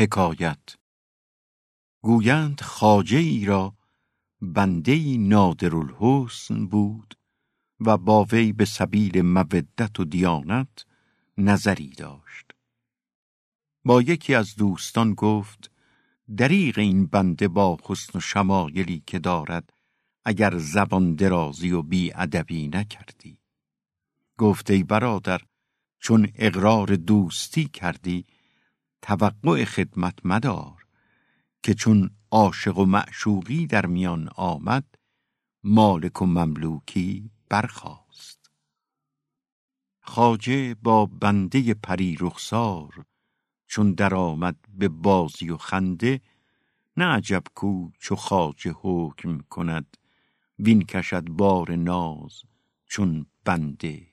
حکایت. گویند خاجه ای را بنده ای نادر الحسن بود و با وی به سبیل مودت و دیانت نظری داشت. با یکی از دوستان گفت دریغ این بنده با حسن و شمایلی که دارد اگر زبان درازی و بی ادبی نکردی. گفت ای برادر چون اقرار دوستی کردی توقع خدمت مدار که چون عاشق و معشوقی در میان آمد مالک و مملوکی برخاست. خاجه با بنده پری رخسار چون درآمد به بازی و خنده نه عجب کو چو خواجه حکم کند وین کشد بار ناز چون بنده